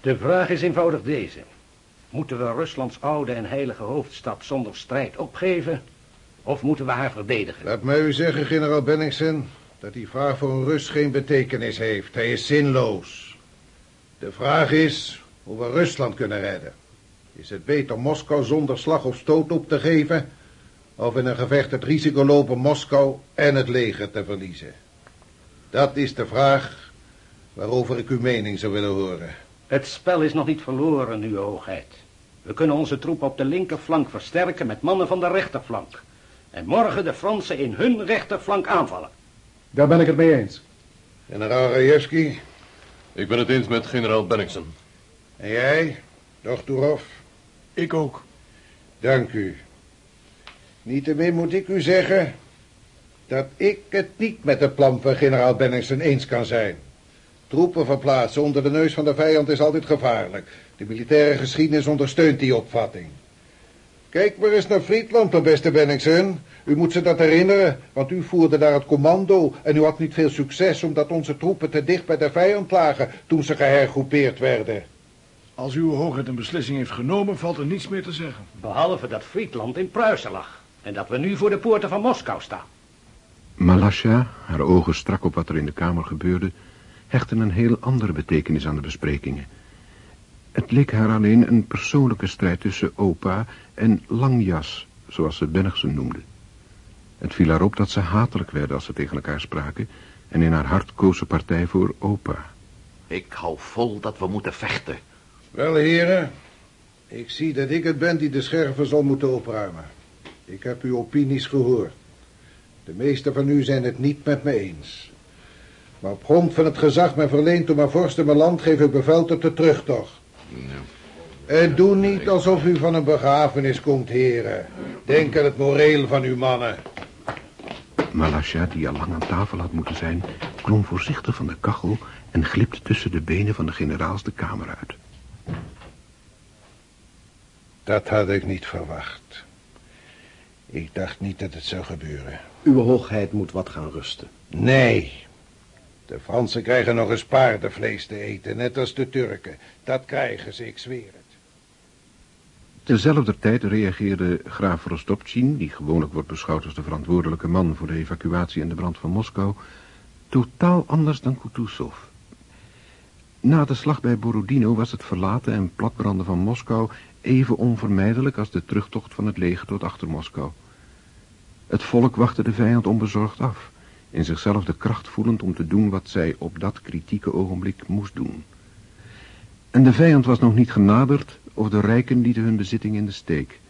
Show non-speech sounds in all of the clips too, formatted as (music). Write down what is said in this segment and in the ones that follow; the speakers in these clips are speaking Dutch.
De vraag is eenvoudig deze. Moeten we Ruslands oude en heilige hoofdstad zonder strijd opgeven? Of moeten we haar verdedigen? Laat mij u zeggen, generaal Benningsen, dat die vraag voor een Rus geen betekenis heeft. Hij is zinloos. De vraag is hoe we Rusland kunnen redden. Is het beter Moskou zonder slag of stoot op te geven... of in een gevecht het risico lopen Moskou en het leger te verliezen? Dat is de vraag waarover ik uw mening zou willen horen. Het spel is nog niet verloren, uw hoogheid. We kunnen onze troep op de linkerflank versterken met mannen van de rechterflank. En morgen de Fransen in hun rechterflank aanvallen. Daar ben ik het mee eens. Generaal Rajewski? Ik ben het eens met generaal Benningsen. En jij, Dochterov? Ik ook. Dank u. Niettemin moet ik u zeggen dat ik het niet met het plan van generaal Benningsen eens kan zijn. Troepen verplaatsen onder de neus van de vijand is altijd gevaarlijk. De militaire geschiedenis ondersteunt die opvatting. Kijk maar eens naar Friedland, mijn beste Benningsen. U moet ze dat herinneren, want u voerde daar het commando... en u had niet veel succes omdat onze troepen te dicht bij de vijand lagen... toen ze gehergroepeerd werden. Als uw hoogheid een beslissing heeft genomen, valt er niets meer te zeggen. Behalve dat Friedland in Pruisen lag. En dat we nu voor de poorten van Moskou staan. Malasha, haar ogen strak op wat er in de kamer gebeurde... hechtte een heel andere betekenis aan de besprekingen. Het leek haar alleen een persoonlijke strijd tussen opa en Langjas, zoals ze Bennigsen noemde. Het viel haar op dat ze hatelijk werden als ze tegen elkaar spraken... en in haar hart koos ze partij voor opa. Ik hou vol dat we moeten vechten. Wel, heren, ik zie dat ik het ben die de scherven zal moeten opruimen. Ik heb uw opinies gehoord. De meeste van u zijn het niet met me eens. Maar op grond van het gezag mij verleend door mijn vorst en mijn land... geef ik bevel tot de terugtocht. En doe niet alsof u van een begrafenis komt, heren. Denk aan het moreel van uw mannen. Malasha, die al lang aan tafel had moeten zijn... klom voorzichtig van de kachel en glipte tussen de benen van de generaals de kamer uit. Dat had ik niet verwacht. Ik dacht niet dat het zou gebeuren. Uw hoogheid moet wat gaan rusten. Nee. De Fransen krijgen nog eens paardenvlees te eten, net als de Turken. Dat krijgen ze, ik zweer het. Terzelfde tijd reageerde graaf Rostopchin, die gewoonlijk wordt beschouwd als de verantwoordelijke man voor de evacuatie en de brand van Moskou, totaal anders dan Kutuzov. Na de slag bij Borodino was het verlaten en platbranden van Moskou even onvermijdelijk als de terugtocht van het leger tot achter Moskou. Het volk wachtte de vijand onbezorgd af, in zichzelf de kracht voelend om te doen wat zij op dat kritieke ogenblik moest doen. En de vijand was nog niet genaderd of de rijken lieten hun bezitting in de steek,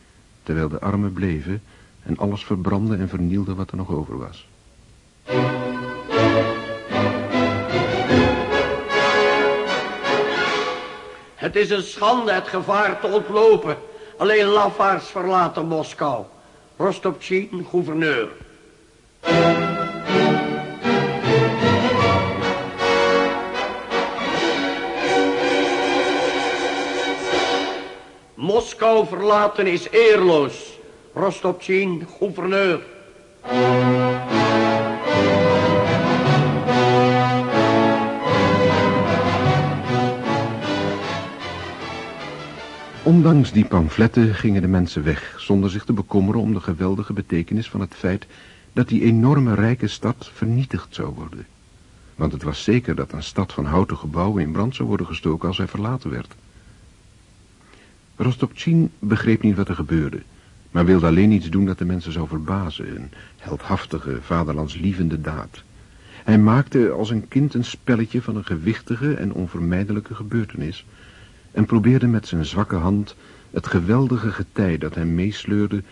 terwijl de armen bleven en alles verbrandde en vernielde wat er nog over was. Het is een schande het gevaar te ontlopen. Alleen lafaards verlaten Moskou. Rostopchin, gouverneur. Moskou verlaten is eerloos. Rostopchin, gouverneur. Ondanks die pamfletten gingen de mensen weg, zonder zich te bekommeren om de geweldige betekenis van het feit dat die enorme rijke stad vernietigd zou worden. Want het was zeker dat een stad van houten gebouwen in brand zou worden gestoken als hij verlaten werd. Rostopchin begreep niet wat er gebeurde, maar wilde alleen iets doen dat de mensen zou verbazen, een heldhaftige, vaderlandslievende daad. Hij maakte als een kind een spelletje van een gewichtige en onvermijdelijke gebeurtenis en probeerde met zijn zwakke hand het geweldige getij dat hem meesleurde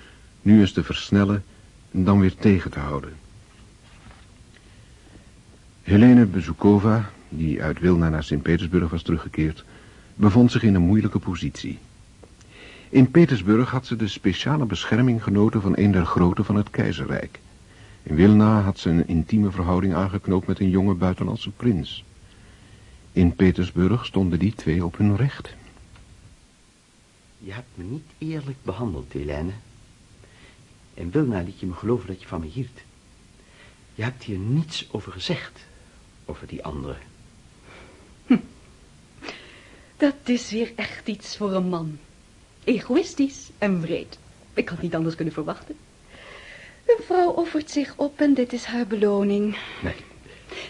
nu eens te versnellen en dan weer tegen te houden. Helene Bezukova, die uit Wilna naar Sint-Petersburg was teruggekeerd, bevond zich in een moeilijke positie. In Petersburg had ze de speciale bescherming genoten van een der groten van het keizerrijk. In Wilna had ze een intieme verhouding aangeknoopt met een jonge buitenlandse prins. In Petersburg stonden die twee op hun recht. Je hebt me niet eerlijk behandeld, Helene. In Wilna liet je me geloven dat je van me hield. Je hebt hier niets over gezegd, over die andere. Dat is weer echt iets voor een man. Egoïstisch en wreed. Ik had niet anders kunnen verwachten. Een vrouw offert zich op en dit is haar beloning. Nee.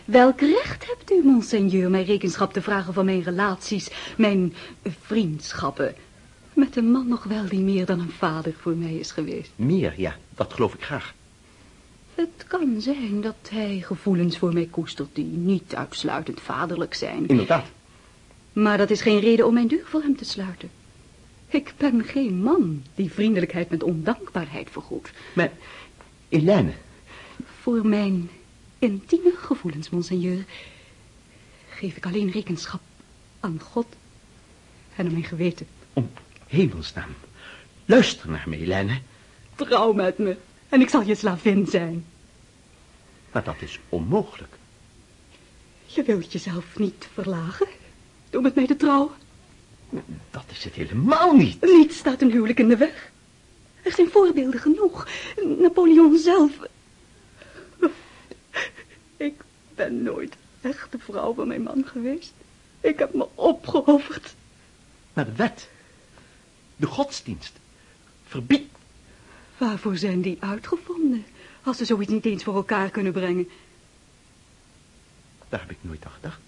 Welk recht hebt u, monseigneur, mij rekenschap te vragen van mijn relaties, mijn vriendschappen? Met een man nog wel die meer dan een vader voor mij is geweest. Meer, ja, dat geloof ik graag. Het kan zijn dat hij gevoelens voor mij koestert die niet uitsluitend vaderlijk zijn. Inderdaad. Maar dat is geen reden om mijn deur voor hem te sluiten. Ik ben geen man die vriendelijkheid met ondankbaarheid vergoedt. Maar, Helene, Voor mijn intieme gevoelens, monseigneur, geef ik alleen rekenschap aan God en aan mijn geweten. om hemelsnaam, luister naar me, Helene. Trouw met me en ik zal je slavin zijn. Maar dat is onmogelijk. Je wilt jezelf niet verlagen door met mij te trouwen. Dat is het helemaal niet. Niet staat een huwelijk in de weg. Er zijn voorbeelden genoeg. Napoleon zelf. Ik ben nooit echt de vrouw van mijn man geweest. Ik heb me opgeofferd. Maar de wet, de godsdienst, verbiedt. Waarvoor zijn die uitgevonden? Als ze zoiets niet eens voor elkaar kunnen brengen. Daar heb ik nooit aan gedacht.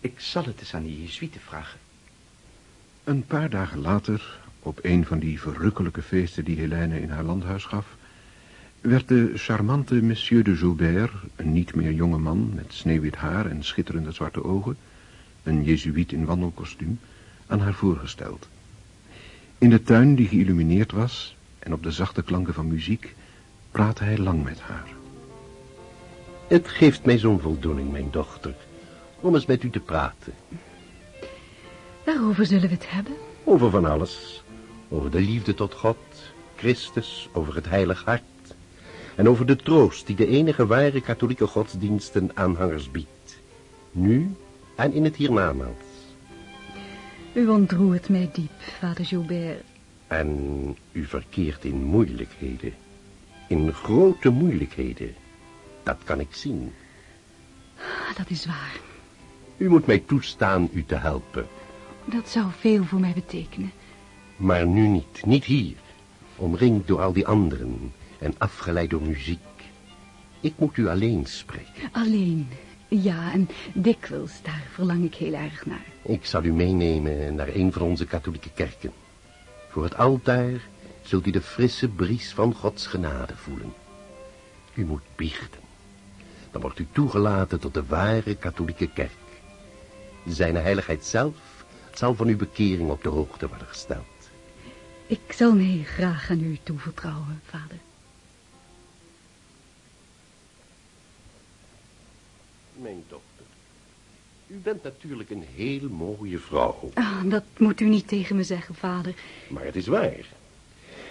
Ik zal het eens aan die Jezuïeten vragen. Een paar dagen later, op een van die verrukkelijke feesten die Helene in haar landhuis gaf, werd de charmante monsieur de Joubert, een niet meer jonge man met sneeuwwit haar en schitterende zwarte ogen, een jezuïet in wandelkostuum, aan haar voorgesteld. In de tuin die geïllumineerd was en op de zachte klanken van muziek, praatte hij lang met haar. Het geeft mij zo'n voldoening, mijn dochter, om eens met u te praten. Waarover zullen we het hebben? Over van alles. Over de liefde tot God, Christus, over het heilig hart. En over de troost die de enige ware katholieke godsdiensten aanhangers biedt. Nu en in het hiernamaals. U ontroert mij diep, vader Joubert. En u verkeert in moeilijkheden. In grote moeilijkheden. Dat kan ik zien. Ah, Dat is waar. U moet mij toestaan u te helpen. Dat zou veel voor mij betekenen. Maar nu niet, niet hier. Omringd door al die anderen en afgeleid door muziek. Ik moet u alleen spreken. Alleen. Ja, en dikwijls, daar verlang ik heel erg naar. Ik zal u meenemen naar een van onze katholieke kerken. Voor het altaar zult u de frisse bries van Gods genade voelen. U moet biechten. Dan wordt u toegelaten tot de ware katholieke kerk. Zijn heiligheid zelf zal van uw bekering op de hoogte worden gesteld. Ik zal mij graag aan u toevertrouwen, vader. Mijn dochter, u bent natuurlijk een heel mooie vrouw. Ah, dat moet u niet tegen me zeggen, vader. Maar het is waar.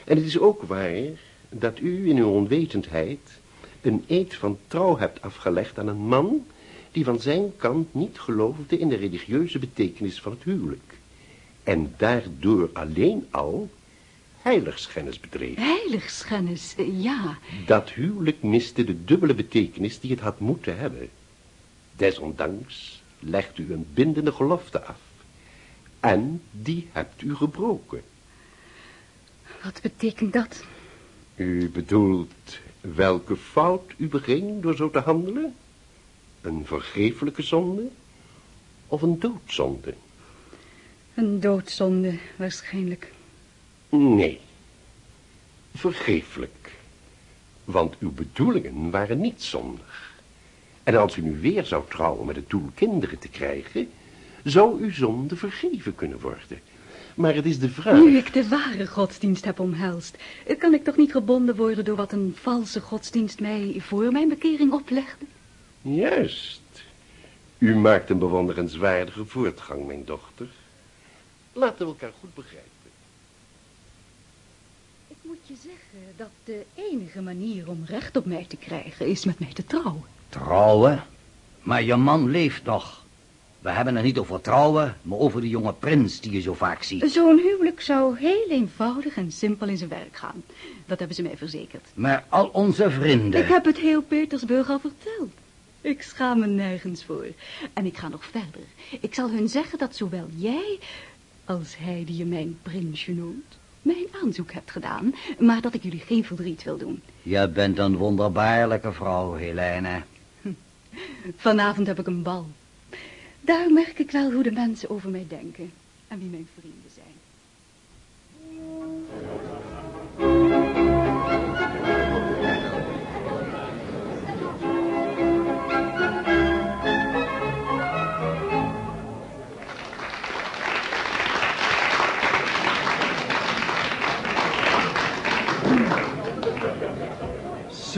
En het is ook waar dat u in uw onwetendheid een eed van trouw hebt afgelegd aan een man die van zijn kant niet geloofde in de religieuze betekenis van het huwelijk. En daardoor alleen al heiligschennis bedreef. Heiligschennis, ja. Dat huwelijk miste de dubbele betekenis die het had moeten hebben. Desondanks legt u een bindende gelofte af. En die hebt u gebroken. Wat betekent dat? U bedoelt welke fout u beging door zo te handelen? Een vergeeflijke zonde of een doodzonde? Een doodzonde, waarschijnlijk. Nee, vergeeflijk. Want uw bedoelingen waren niet zondig. En als u nu weer zou trouwen met het doel kinderen te krijgen, zou uw zonde vergeven kunnen worden. Maar het is de vraag... Nu ik de ware godsdienst heb omhelst, kan ik toch niet gebonden worden door wat een valse godsdienst mij voor mijn bekering oplegde? Juist. U maakt een bewonderenswaardige voortgang, mijn dochter. Laten we elkaar goed begrijpen. Ik moet je zeggen dat de enige manier om recht op mij te krijgen is met mij te trouwen. Trouwen? Maar je man leeft nog. We hebben het niet over trouwen, maar over de jonge prins die je zo vaak ziet. Zo'n huwelijk zou heel eenvoudig en simpel in zijn werk gaan. Dat hebben ze mij verzekerd. Maar al onze vrienden... Ik heb het heel Petersburg al verteld. Ik schaam me nergens voor. En ik ga nog verder. Ik zal hun zeggen dat zowel jij als hij die je mijn prinsje noemt, mijn aanzoek hebt gedaan, maar dat ik jullie geen verdriet wil doen. Je bent een wonderbaarlijke vrouw, Helene. Vanavond heb ik een bal. Daar merk ik wel hoe de mensen over mij denken en wie mijn vrienden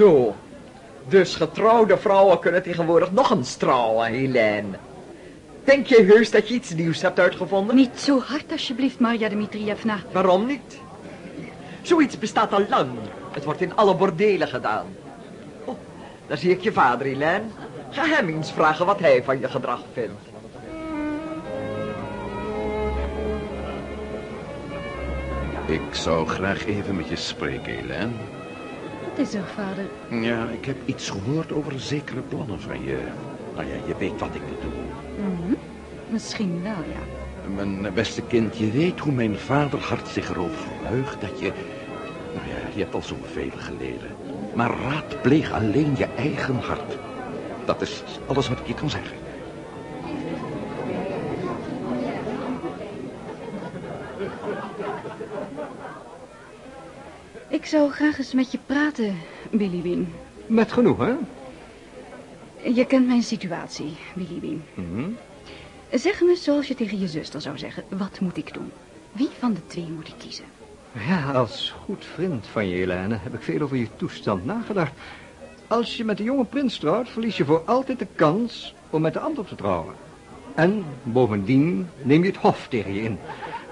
Zo. Dus getrouwde vrouwen kunnen tegenwoordig nog eens trouwen, Helene. Denk je heus dat je iets nieuws hebt uitgevonden? Niet zo hard alsjeblieft, Marja Dmitrievna. Waarom niet? Zoiets bestaat al lang. Het wordt in alle bordelen gedaan. Oh, daar zie ik je vader, Helene. Ga hem eens vragen wat hij van je gedrag vindt. Ik zou graag even met je spreken, Hélène. Wat is er, vader? Ja, ik heb iets gehoord over zekere plannen van je. Nou ja, je weet wat ik bedoel. Mhm. Misschien wel, ja. Mijn beste kind, je weet hoe mijn vader hart zich erover verheugt dat je... Nou ja, je hebt al zoveel geleden. Maar raadpleeg alleen je eigen hart. Dat is alles wat ik je kan zeggen. Ik zou graag eens met je praten, Billy Wien. Met genoegen. Je kent mijn situatie, Billy Wien. Mhm. Zeg me zoals je tegen je zuster zou zeggen, wat moet ik doen? Wie van de twee moet ik kiezen? Ja, als goed vriend van je, Helene, heb ik veel over je toestand nagedacht. Als je met de jonge prins trouwt, verlies je voor altijd de kans om met de ander te trouwen. En bovendien neem je het hof tegen je in.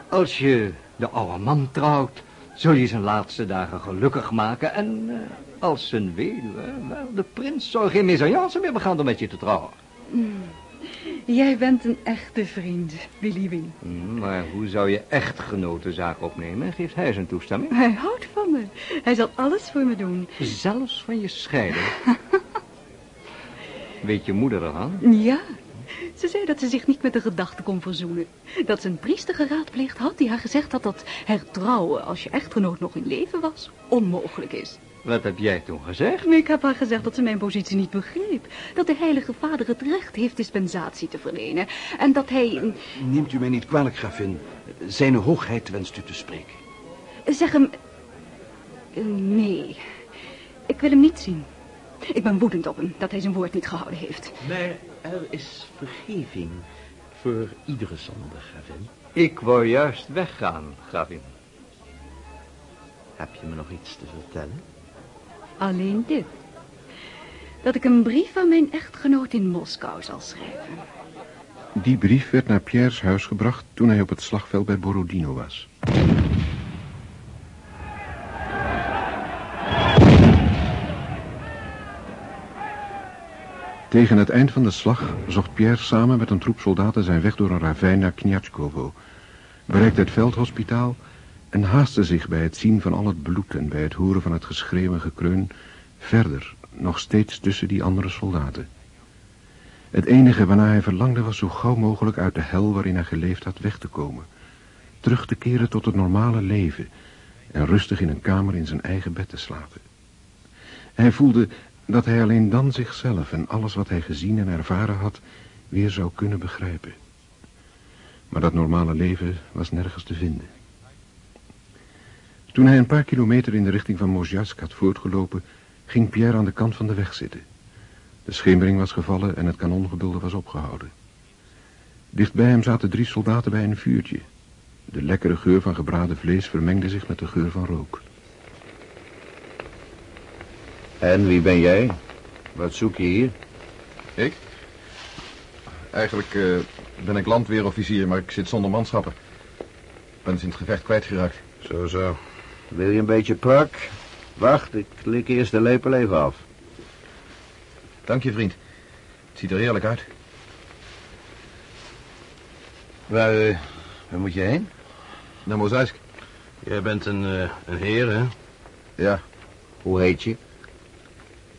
Als je de oude man trouwt, zul je zijn laatste dagen gelukkig maken. En eh, als zijn weduwe, wel, de prins zou geen mesalliance meer begaan om met je te trouwen. Hmm. Jij bent een echte vriend, Billy. Hmm, maar hoe zou je echtgenoot de zaak opnemen? Geeft hij zijn toestemming? Hij houdt van me. Hij zal alles voor me doen. Zelfs van je scheiden. (laughs) Weet je moeder ervan? Ja. Ze zei dat ze zich niet met de gedachte kon verzoenen. Dat ze een priester geraadpleegd had die haar gezegd had dat hertrouwen als je echtgenoot nog in leven was onmogelijk is. Wat heb jij toen gezegd? Ik heb haar gezegd dat ze mijn positie niet begreep. Dat de heilige vader het recht heeft dispensatie te verlenen. En dat hij... Neemt u mij niet kwalijk, gravin. Zijn hoogheid wenst u te spreken. Zeg hem... Eh, Nee. Ik wil hem niet zien. Ik ben woedend op hem dat hij zijn woord niet gehouden heeft. Maar er is vergeving voor iedere zonde, gravin. Ik wou juist weggaan, gravin. Heb je me nog iets te vertellen? Alleen dit. Dat ik een brief aan mijn echtgenoot in Moskou zal schrijven. Die brief werd naar Pierre's huis gebracht toen hij op het slagveld bij Borodino was. Tegen het eind van de slag zocht Pierre samen met een troep soldaten zijn weg door een ravijn naar Kniatskovo, bereikte het veldhospitaal en haastte zich bij het zien van al het bloed en bij het horen van het geschreeuw en gekreun verder, nog steeds tussen die andere soldaten. Het enige waarna hij verlangde was zo gauw mogelijk uit de hel waarin hij geleefd had weg te komen, terug te keren tot het normale leven en rustig in een kamer in zijn eigen bed te slapen. Hij voelde dat hij alleen dan zichzelf en alles wat hij gezien en ervaren had weer zou kunnen begrijpen. Maar dat normale leven was nergens te vinden. Toen hij een paar kilometer in de richting van Mozjask had voortgelopen, ging Pierre aan de kant van de weg zitten. De schemering was gevallen en het kanongebulder was opgehouden. Dicht bij hem zaten drie soldaten bij een vuurtje. De lekkere geur van gebraden vlees vermengde zich met de geur van rook. En wie ben jij? Wat zoek je hier? Ik? Eigenlijk eh, ben ik landweerofficier, maar ik zit zonder manschappen. Ik ben sinds het gevecht kwijtgeraakt. Zo, zo. Wil je een beetje prak? Wacht, ik lik eerst de lepel even af. Dank je, vriend. Het ziet er heerlijk uit. Waar, eh, waar moet je heen? Naar Mozaisk. Jij bent een, eh, een heer, hè? Ja. Hoe heet je?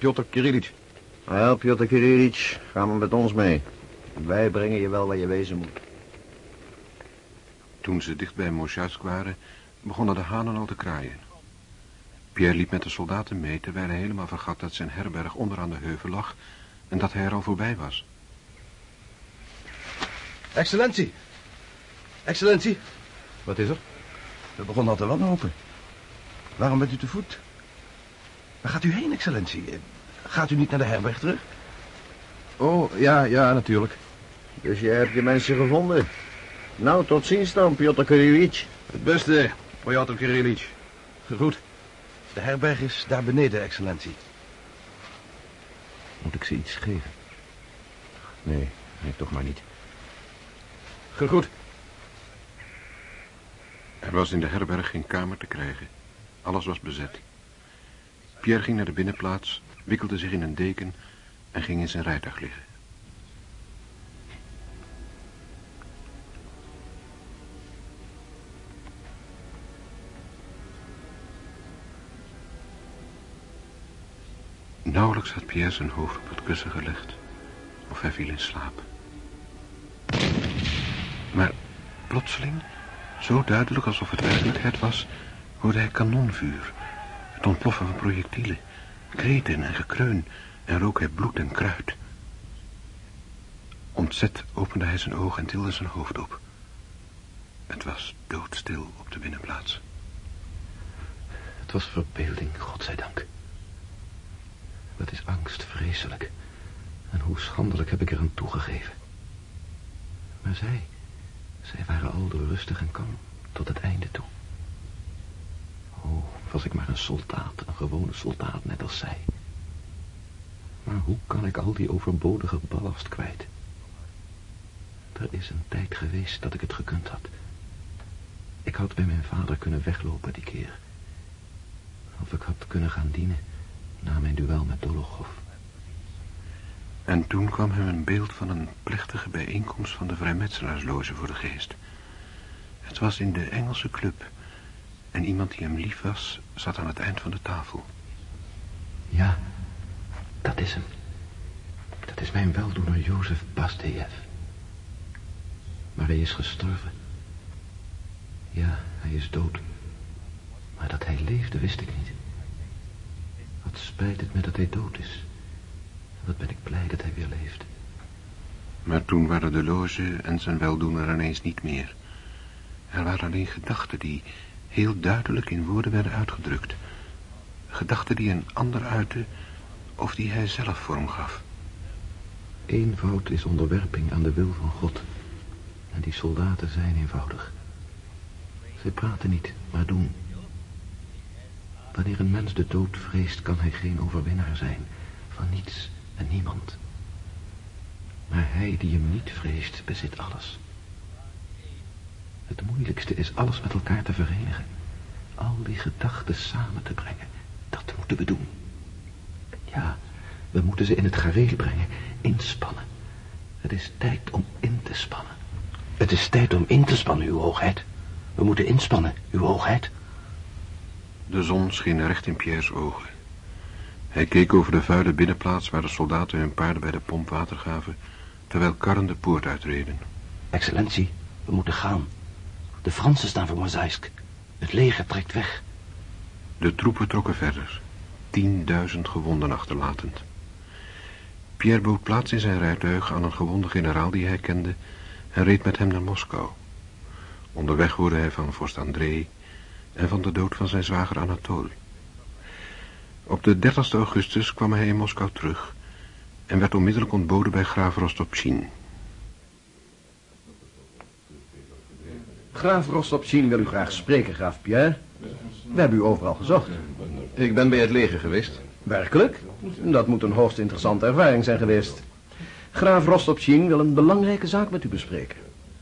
Piotr Kirillitsch. Wel, Piotr Kirillitsch, ga maar met ons mee. Wij brengen je wel waar je wezen moet. Toen ze dicht bij Mosjatsk waren, begonnen de hanen al te kraaien. Pierre liep met de soldaten mee, terwijl hij helemaal vergat dat zijn herberg onderaan de heuvel lag en dat hij er al voorbij was. Excellentie. Excellentie. Wat is er? We begonnen al te wanhopen. Waarom bent u te voet? Waar gaat u heen, excellentie? Gaat u niet naar de herberg terug? Oh, ja, ja, natuurlijk. Dus je hebt je mensen gevonden. Nou, tot ziens dan, Piotr Kirillitsch. Het beste, Piotr Kirillitsch. Goed. De herberg is daar beneden, excellentie. Moet ik ze iets geven? Nee, nee, toch maar niet. Gegroet. Er was in de herberg geen kamer te krijgen. Alles was bezet. Pierre ging naar de binnenplaats, wikkelde zich in een deken en ging in zijn rijtuig liggen. Nauwelijks had Pierre zijn hoofd op het kussen gelegd, of hij viel in slaap. Maar plotseling, zo duidelijk alsof het werkelijkheid was, hoorde hij kanonvuur, het ontploffen van projectielen, kreten en gekreun en rook hij bloed en kruid. Ontzet opende hij zijn ogen en tilde zijn hoofd op. Het was doodstil op de binnenplaats. Het was verbeelding, godzijdank. Wat is angst vreselijk. En hoe schandelijk heb ik er aan toegegeven. Maar zij, zij waren al rustig en kalm tot het einde toe. Oh, was ik maar een soldaat, een gewone soldaat, net als zij. Maar hoe kan ik al die overbodige ballast kwijt? Er is een tijd geweest dat ik het gekund had. Ik had bij mijn vader kunnen weglopen die keer. Of ik had kunnen gaan dienen na mijn duel met Dolokhov. En toen kwam hem een beeld van een plechtige bijeenkomst van de vrijmetselaarsloge voor de geest. Het was in de Engelse club. En iemand die hem lief was, zat aan het eind van de tafel. Ja, dat is hem. Dat is mijn weldoener Jozef Bastejev. Maar hij is gestorven. Ja, hij is dood. Maar dat hij leefde, wist ik niet. Wat spijt het me dat hij dood is. Wat ben ik blij dat hij weer leeft. Maar toen waren de loge en zijn weldoener ineens niet meer. Er waren alleen gedachten die heel duidelijk in woorden werden uitgedrukt. Gedachten die een ander uitte of die hij zelf vorm gaf. Eenvoud is onderwerping aan de wil van God. En die soldaten zijn eenvoudig. Zij praten niet, maar doen. Wanneer een mens de dood vreest, kan hij geen overwinnaar zijn. Van niets en niemand. Maar hij die hem niet vreest, bezit alles. Het moeilijkste is alles met elkaar te verenigen. Al die gedachten samen te brengen. Dat moeten we doen. Ja, we moeten ze in het gareel brengen. Inspannen. Het is tijd om in te spannen. Het is tijd om in te spannen, uw hoogheid. We moeten inspannen, uw hoogheid. De zon scheen recht in Pierre's ogen. Hij keek over de vuile binnenplaats waar de soldaten hun paarden bij de pomp water gaven, terwijl karren de poort uitreden. Excellentie, we moeten gaan. De Fransen staan voor Mozaisk. Het leger trekt weg. De troepen trokken verder, tienduizend gewonden achterlatend. Pierre bood plaats in zijn rijtuig aan een gewonde generaal die hij kende en reed met hem naar Moskou. Onderweg hoorde hij van vorst André en van de dood van zijn zwager Anatole. Op de 30 augustus kwam hij in Moskou terug en werd onmiddellijk ontboden bij graaf Rostopchin. Graaf Rostopchin wil u graag spreken, graaf Pierre. We hebben u overal gezocht. Ik ben bij het leger geweest. Werkelijk? Dat moet een hoogst interessante ervaring zijn geweest. Graaf Rostopchin wil een belangrijke zaak met u bespreken.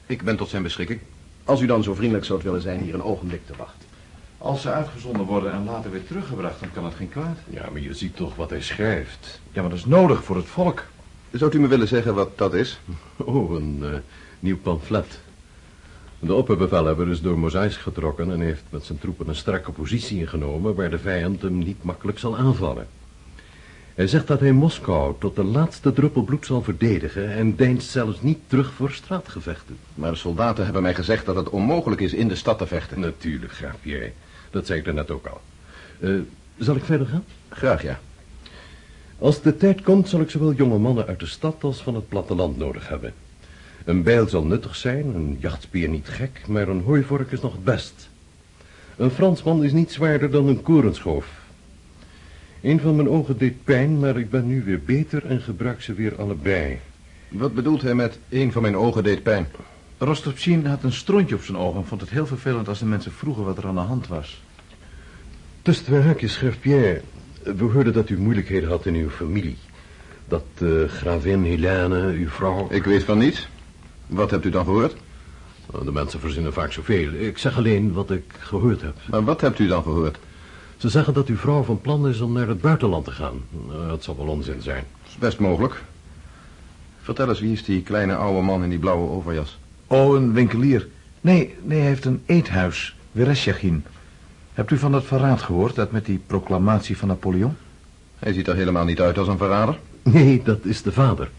Ik ben tot zijn beschikking. Als u dan zo vriendelijk zult willen zijn hier een ogenblik te wachten. Als ze uitgezonden worden en later weer teruggebracht, dan kan het geen kwaad. Ja, maar je ziet toch wat hij schrijft. Ja, maar dat is nodig voor het volk. Zou u me willen zeggen wat dat is? Oh, een uh, nieuw pamflet. De opperbevelhebber is door Mozaisk getrokken en heeft met zijn troepen een strakke positie ingenomen waar de vijand hem niet makkelijk zal aanvallen. Hij zegt dat hij Moskou tot de laatste druppel bloed zal verdedigen... en deinst zelfs niet terug voor straatgevechten. Maar de soldaten hebben mij gezegd dat het onmogelijk is in de stad te vechten. Natuurlijk, graaf Pierre. Dat zei ik daarnet ook al. Eh, zal ik verder gaan? Graag, ja. Als de tijd komt, zal ik zowel jonge mannen uit de stad als van het platteland nodig hebben. Een bijl zal nuttig zijn, een jachtspeer niet gek, maar een hooivork is nog het best. Een Fransman is niet zwaarder dan een korenschoof. Een van mijn ogen deed pijn, maar ik ben nu weer beter en gebruik ze weer allebei. Wat bedoelt hij met een van mijn ogen deed pijn? Rostopchin had een strontje op zijn ogen en vond het heel vervelend als de mensen vroegen wat er aan de hand was. Tussen twee haakjes, graaf Pierre. We hoorden dat u moeilijkheden had in uw familie. Dat uh, gravin Helene, uw vrouw... Ik weet van niets. Wat hebt u dan gehoord? Nou, de mensen verzinnen vaak zoveel. Ik zeg alleen wat ik gehoord heb. Maar wat hebt u dan gehoord? Ze zeggen dat uw vrouw van plan is om naar het buitenland te gaan. Nou, dat zal wel onzin zijn. Dat is best mogelijk. Vertel eens, wie is die kleine oude man in die blauwe overjas? Oh, een winkelier. Nee, nee, hij heeft een eethuis. Vereshchagin. Hebt u van dat verraad gehoord, dat met die proclamatie van Napoleon? Hij ziet er helemaal niet uit als een verrader. Nee, dat is de vader.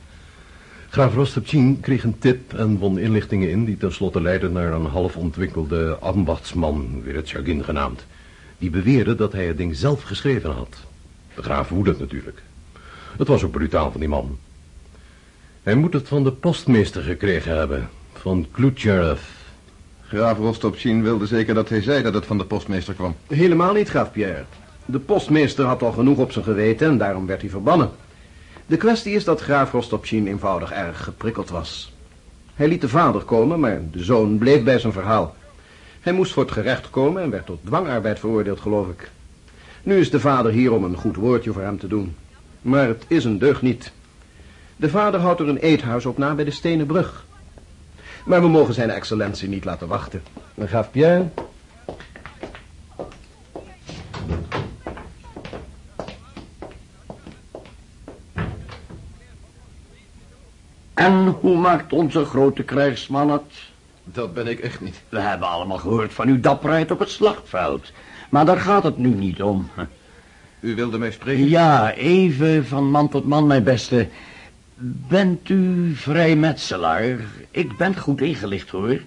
Graaf Rostopchin kreeg een tip en won inlichtingen in... die tenslotte leidden naar een half ontwikkelde ambachtsman, Vereshchagin genaamd. Die beweerde dat hij het ding zelf geschreven had. De graaf woedend natuurlijk. Het was ook brutaal van die man. Hij moet het van de postmeester gekregen hebben, van Klutjarev. Graaf Rostopchin wilde zeker dat hij zei dat het van de postmeester kwam. Helemaal niet, graaf Pierre. De postmeester had al genoeg op zijn geweten en daarom werd hij verbannen. De kwestie is dat graaf Rostopchin eenvoudig erg geprikkeld was. Hij liet de vader komen, maar de zoon bleef bij zijn verhaal. Hij moest voor het gerecht komen en werd tot dwangarbeid veroordeeld, geloof ik. Nu is de vader hier om een goed woordje voor hem te doen. Maar het is een deugd niet. De vader houdt er een eethuis op na bij de Stenen Brug. Maar we mogen zijn excellentie niet laten wachten. Graaf Pierre... En hoe maakt onze grote krijgsman het? Dat ben ik echt niet. We hebben allemaal gehoord van uw dapperheid op het slagveld. Maar daar gaat het nu niet om. U wilde mij spreken? Ja, even van man tot man, mijn beste. Bent u vrijmetselaar? Ik ben goed ingelicht, hoor.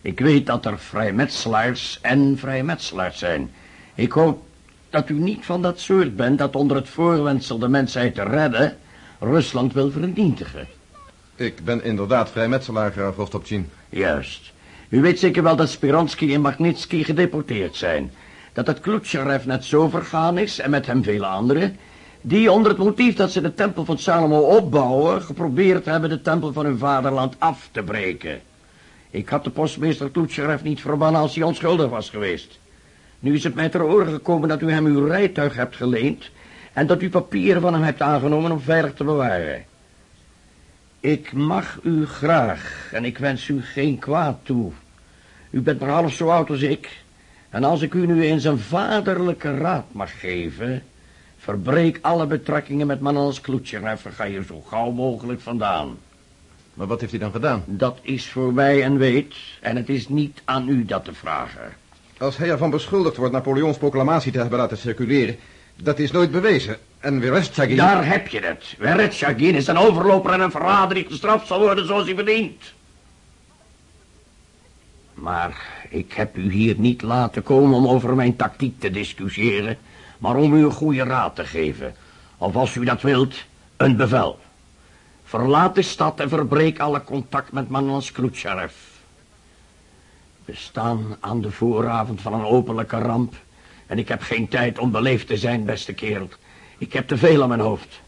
Ik weet dat er vrijmetselaars en vrijmetselaars zijn. Ik hoop dat u niet van dat soort bent dat onder het voorwendsel de mensheid te redden... Rusland wil vernietigen. Ik ben inderdaad vrijmetselaar, graaf Rostopchin. Juist. U weet zeker wel dat Spiransky en Magnitsky gedeporteerd zijn. Dat het Klutscherev net zo vergaan is, en met hem vele anderen... die onder het motief dat ze de tempel van Salomo opbouwen... geprobeerd hebben de tempel van hun vaderland af te breken. Ik had de postmeester Klutscherev niet verbannen als hij onschuldig was geweest. Nu is het mij ter oren gekomen dat u hem uw rijtuig hebt geleend... en dat u papieren van hem hebt aangenomen om veilig te bewaren. Ik mag u graag en ik wens u geen kwaad toe. U bent maar half zo oud als ik. En als ik u nu eens een vaderlijke raad mag geven... verbreek alle betrekkingen met mannen als Kloetjer... en ga je zo gauw mogelijk vandaan. Maar wat heeft hij dan gedaan? Dat is voor mij een weet en het is niet aan u dat te vragen. Als hij ervan beschuldigd wordt Napoleons proclamatie te hebben laten circuleren... dat is nooit bewezen. En Vereshchagin... Daar heb je het. Vereshchagin is een overloper en een verrader die gestraft zal worden zoals hij verdient. Maar ik heb u hier niet laten komen om over mijn tactiek te discussiëren, maar om u een goede raad te geven. Of als u dat wilt, een bevel. Verlaat de stad en verbreek alle contact met mannen als Klutscherev. We staan aan de vooravond van een openlijke ramp en ik heb geen tijd om beleefd te zijn, beste kerel. Ik heb te veel aan mijn hoofd.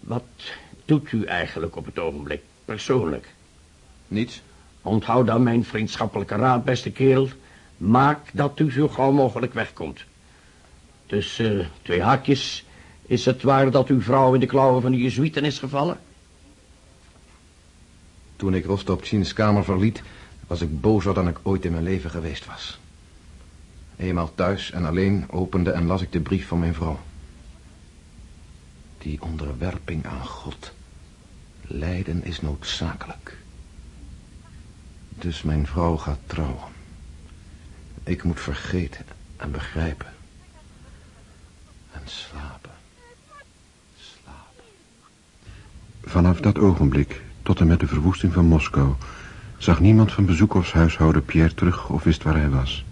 Wat doet u eigenlijk op het ogenblik, persoonlijk? Niets. Onthoud dan mijn vriendschappelijke raad, beste kerel. Maak dat u zo gauw mogelijk wegkomt. Tussen uh, twee haakjes is het waar dat uw vrouw in de klauwen van de Jezuïeten is gevallen? Toen ik Rostopchins kamer verliet, was ik bozer dan ik ooit in mijn leven geweest was. Eenmaal thuis en alleen opende en las ik de brief van mijn vrouw. Die onderwerping aan God. Lijden is noodzakelijk. Dus mijn vrouw gaat trouwen. Ik moet vergeten en begrijpen. En slapen. Vanaf dat ogenblik, tot en met de verwoesting van Moskou, zag niemand van bezoekers huishouden Pierre terug of wist waar hij was.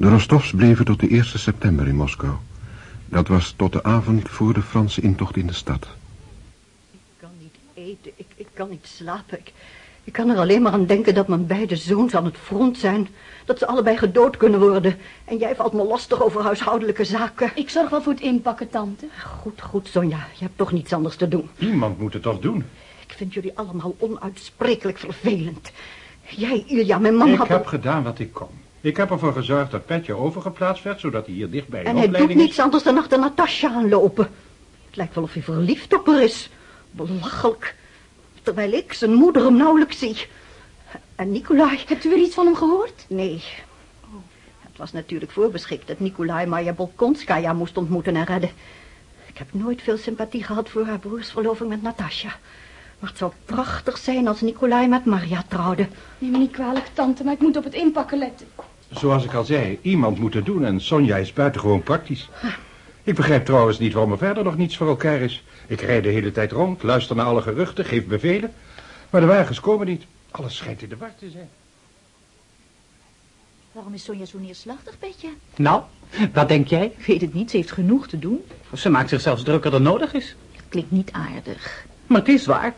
De Rostovs bleven tot de 1 september in Moskou. Dat was tot de avond voor de Franse intocht in de stad. Ik kan niet eten, ik, ik kan niet slapen. Ik, ik kan er alleen maar aan denken dat mijn beide zoons aan het front zijn. Dat ze allebei gedood kunnen worden. En jij valt me lastig over huishoudelijke zaken. Ik zorg wel voor het inpakken, tante. Goed, goed, Sonja. Je hebt toch niets anders te doen. Iemand moet het toch doen? Ik vind jullie allemaal onuitsprekelijk vervelend. Jij, Ilja, mijn man ik had... heb gedaan wat ik kon. Ik heb ervoor gezorgd dat Petje overgeplaatst werd, zodat hij hier dichtbij En hij doet niets anders dan achter Natasja aanlopen. Het lijkt wel of hij verliefd op haar is. Belachelijk. Terwijl ik zijn moeder hem nauwelijks zie. En Nikolai... Hebt u weer iets van hem gehoord? Nee. Het was natuurlijk voorbeschikt dat Nikolai Maya Bolkonskaya moest ontmoeten en redden. Ik heb nooit veel sympathie gehad voor haar broersverloving met Natasja. Maar het zou prachtig zijn als Nikolai met Maria trouwde. Neem me niet kwalijk, tante, maar ik moet op het inpakken letten. Zoals ik al zei, iemand moet het doen en Sonja is buitengewoon praktisch. Ik begrijp trouwens niet waarom er verder nog niets voor elkaar is. Ik rijd de hele tijd rond, luister naar alle geruchten, geef bevelen. Maar de wagens komen niet. Alles schijnt in de war te zijn. Waarom is Sonja zo neerslachtig, Petje? Nou, wat denk jij? Ik weet het niet, ze heeft genoeg te doen. Ze maakt zich zelfs drukker dan nodig is. Het klinkt niet aardig. Maar het is waar.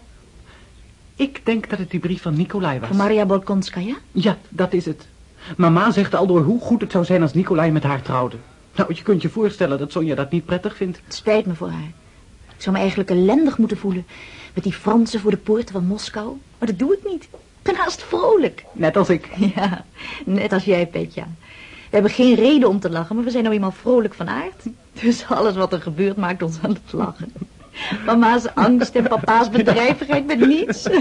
Ik denk dat het die brief van Nikolai was. Van Maria Bolkonskaya? Ja, dat is het. Mama zegt al door hoe goed het zou zijn als Nikolai met haar trouwde. Nou, je kunt je voorstellen dat Sonja dat niet prettig vindt. Het spijt me voor haar. Ik zou me eigenlijk ellendig moeten voelen. Met die Fransen voor de poorten van Moskou. Maar dat doe ik niet. Ik ben haast vrolijk. Net als ik. (laughs) Ja, net als jij, Petja. We hebben geen reden om te lachen, maar we zijn nou eenmaal vrolijk van aard. Dus alles wat er gebeurt maakt ons aan het lachen. Mama's angst en papa's (laughs) bedrijvigheid met niets. (laughs)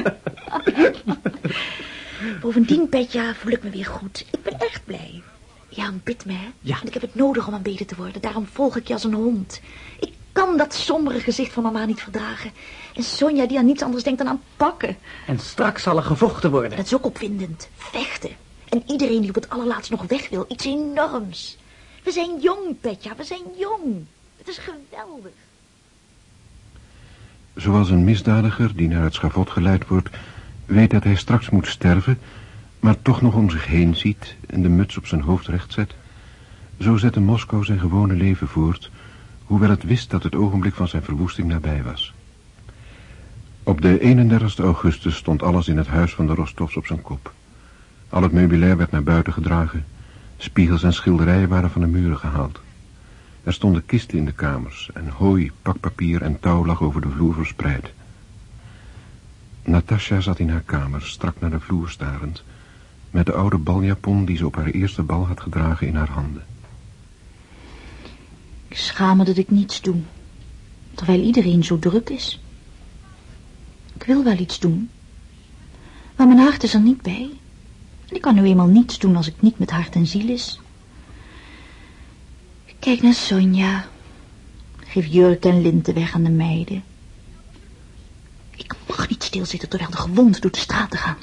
Bovendien, Petja, voel ik me weer goed. Ik ben echt blij. Ja, bid me, hè? Ja. Want ik heb het nodig om aan beter te worden. Daarom volg ik je als een hond. Ik kan dat sombere gezicht van mama niet verdragen. En Sonja die aan niets anders denkt dan aan pakken. En straks zal er gevochten worden. Dat is ook opwindend. Vechten. En iedereen die op het allerlaatst nog weg wil. Iets enorms. We zijn jong, Petja. We zijn jong. Het is geweldig. Zoals een misdadiger die naar het schavot geleid wordt... weet dat hij straks moet sterven... maar toch nog om zich heen ziet en de muts op zijn hoofd recht zet... zo zette Moskou zijn gewone leven voort... hoewel het wist dat het ogenblik van zijn verwoesting nabij was. Op de 31 augustus stond alles in het huis van de Rostovs op zijn kop. Al het meubilair werd naar buiten gedragen. Spiegels en schilderijen waren van de muren gehaald. Er stonden kisten in de kamers en hooi, pakpapier en touw lag over de vloer verspreid. Natasja zat in haar kamer, strak naar de vloer starend, met de oude baljapon die ze op haar eerste bal had gedragen in haar handen. Ik schaam me dat ik niets doe. Terwijl iedereen zo druk is. Ik wil wel iets doen. Maar mijn hart is er niet bij. En ik kan nu eenmaal niets doen als het niet met hart en ziel is. Kijk naar Sonja. Geef jurk en linten weg aan de meiden. Ik mag niet stilzitten terwijl de gewonden door de straten gaan.